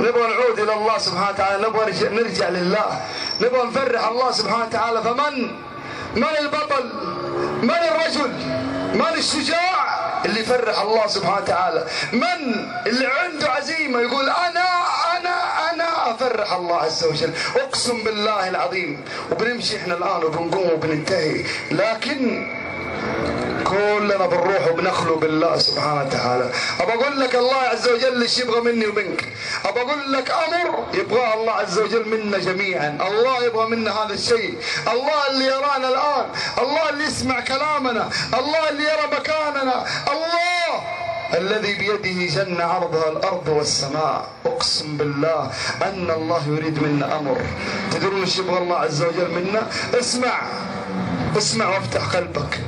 نبغى نعود إلى الله سبحانه وتعالى نبغى نرجع لله. نبغى نفرح الله سبحانه وتعالى. فمن؟ من البطل؟ من الرجل؟ من الشجاع اللي يفرح الله سبحانه وتعالى؟ من اللي عنده عزيمة يقول أنا أنا أنا أفرح الله عز وجل. أقسم بالله العظيم. وبنمشي إحنا الآن وبنقوم وبننتهي. لكن كلنا بنروح وبنخلو بالله سبحانه وتعالى. ابى أقول لك الله عز وجل إيش يبغى مني ومنك؟ ابى أقول لك أمر يبغاه الله عز وجل منا جميعا. الله يبغى منا هذا الشيء. الله اللي يرانا الآن. الله اللي يسمع كلامنا. الله اللي يرى مكاننا. الله الذي بيده جنة عرضها الأرض والسماء. أقسم بالله أن الله يريد منا أمر. تدرون إيش يبغى الله عز وجل منا؟ اسمع. اسمع وافتح قلبك.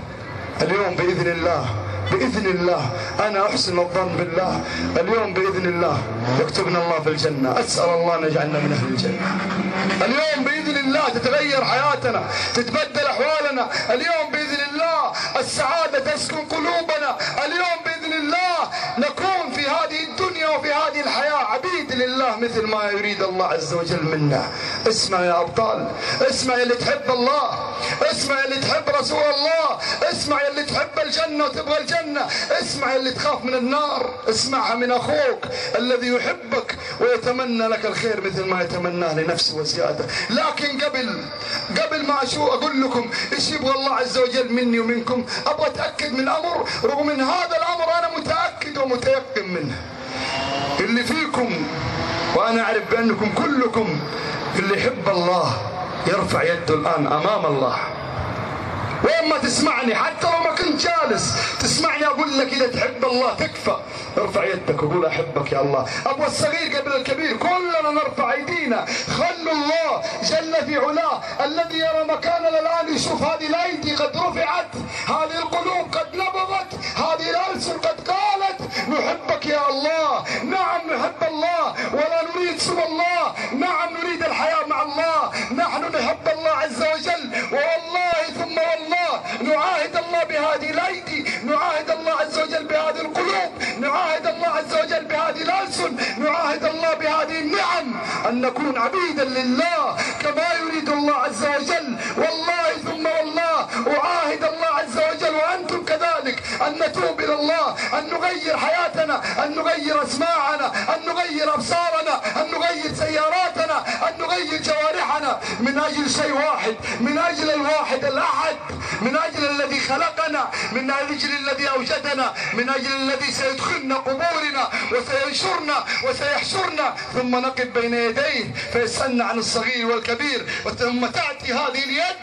اليوم بإذن الله بإذن الله أنا أحسن الظن بالله. اليوم بإذن الله يكتبنا الله في الجنة. أسأل الله أن يجعلنا من أهل الجنة. اليوم بإذن الله تتغير حياتنا تتبدل أحوالنا. اليوم مثل ما يريد الله عز وجل منا. اسمع يا أبطال. اسمع اللي تحب الله. اسمع اللي تحب رسول الله. اسمع اللي تحب الجنة وتبغى الجنة. اسمع اللي تخاف من النار. اسمعها من أخوك الذي يحبك ويتمنى لك الخير مثل ما يتمناه لنفسه وزيادة. لكن قبل قبل ما أشو أقول لكم إيش يبغى الله عز وجل مني ومنكم؟ أبغى أتأكد من أمر رغم من هذا الأمر أنا متأكد ومتيقن منه. اللي فيكم وأنا أعرف بأنكم كلكم اللي يحب الله يرفع يده الآن أمام الله. وين ما تسمعني حتى لو ما كنت جالس تسمعني أقول لك إذا تحب الله تكفى. ارفع يدك وقول أحبك يا الله. أبغى الصغير قبل الكبير كلنا نرفع أيدينا. خلوا الله جل في علاه الذي يرى مكاننا الآن. يشوف هذه الأيدي قد رفعت هذه القلوب قد نبضت هذه الألسن قد قالت نحبك يا الله. نعم نحب الله ولا نريد سوى الله نعم نريد الحياة مع الله نحن نحب الله عز وجل والله ثم والله نعاهد الله بهذه الايدي نعاهد الله عز وجل بهذه القلوب. نعاهد الله عز وجل بهذه الألسن. نعاهد الله بهذه النعم. أن نكون عبيدا لله كما يريد الله عز وجل. والله ثم والله. أعاهد الله عز وجل وأنتم كذلك. أن نتوب إلى الله. أن نغير حياتنا. أن نغير أسماعنا. أن نغير أبصارنا. أن نغير سياراتنا. أن نغير جوارحنا. من أجل شيء واحد من أجل الواحد الأحد من أجل الذي خلقنا من أجل الذي أوجدنا من أجل الذي سيدخلنا قبورنا وسينشرنا وسيحشرنا. ثم نقف بين يديه فيسألنا عن الصغير والكبير. ثم تأتي هذه اليد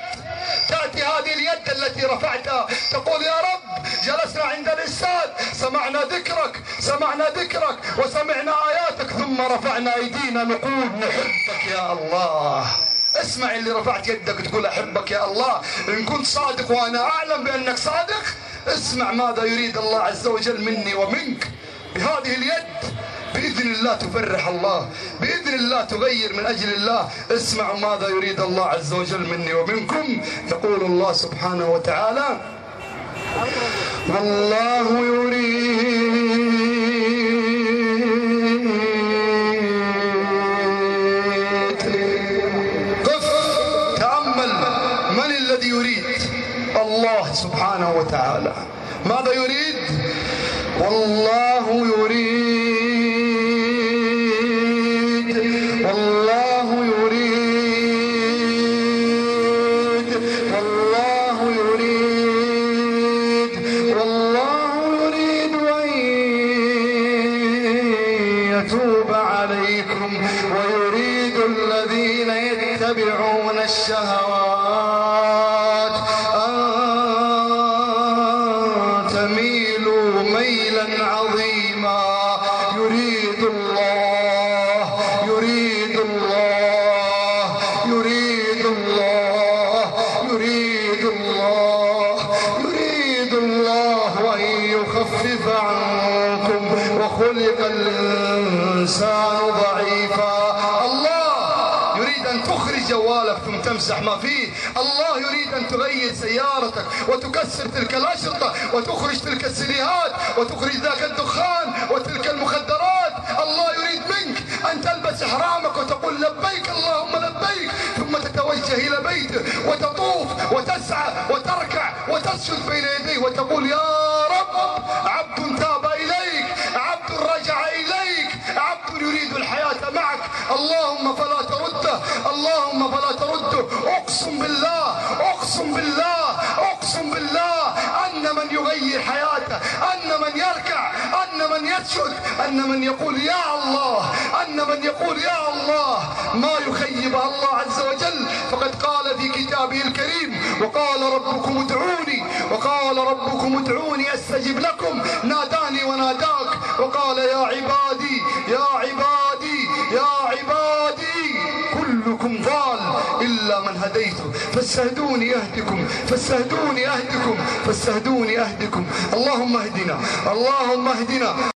تأتي هذه اليد التي رفعتها. تقول يا رب جلسنا عند الإستاذ سمعنا ذكرك سمعنا ذكرك وسمعنا آياتك. ثم رفعنا أيدينا نقول نحبك يا الله. اسمع اللي رفعت يدك تقول أحبك يا الله. إن كنت صادق وأنا أعلم بأنك صادق اسمع ماذا يريد الله عز وجل مني ومنك. بهذه اليد بإذن الله تفرح الله. بإذن الله تغير من أجل الله. اسمعوا ماذا يريد الله عز وجل مني ومنكم. يقول الله سبحانه وتعالى والله يريد وتعالى ماذا يريد؟ والله يريد والله يريد والله يريد والله يريد أن يتوب عليكم ويريد الذين يتبعون الشهوات يخفف عنكم وخلق الإنسان ضعيفا. الله يريد أن تخرج جوالك ثم تمسح ما فيه. الله يريد أن تغير سيارتك وتكسر تلك الأشرطة وتخرج تلك السيديهات وتخرج ذاك الدخان وتلك المخدرات. الله يريد منك أن تلبس تلبس إحرامك وتقول لبيك اللهم لبيك. ثم تتوجه إلى بيته وتطوف وتسعى وتركع وتسجد بين يديه وتقول يا رب عبد تاب إليك عبد رجع إليك عبد يريد الحياة معك. اللهم فلا ترده اللهم فلا ترده. أقسم بالله أقسم بالله أقسم بالله أن من يغير حياته أن من يركع من يسجد أن من يقول يا الله أن من يقول يا الله. ما يخيب الله عز وجل. فقد قال في كتابه الكريم وقال ربكم ادعوني وقال ربكم ادعوني أستجب لكم. ناداني وناداك. وقال يا عبادي يا عبادي يا عبادي كلكم ضال. إلا من هديته فاستهدوني أهدكم فاستهدوني أهدكم فاستهدوني أهدكم. اللهم اهدنا اللهم اهدنا.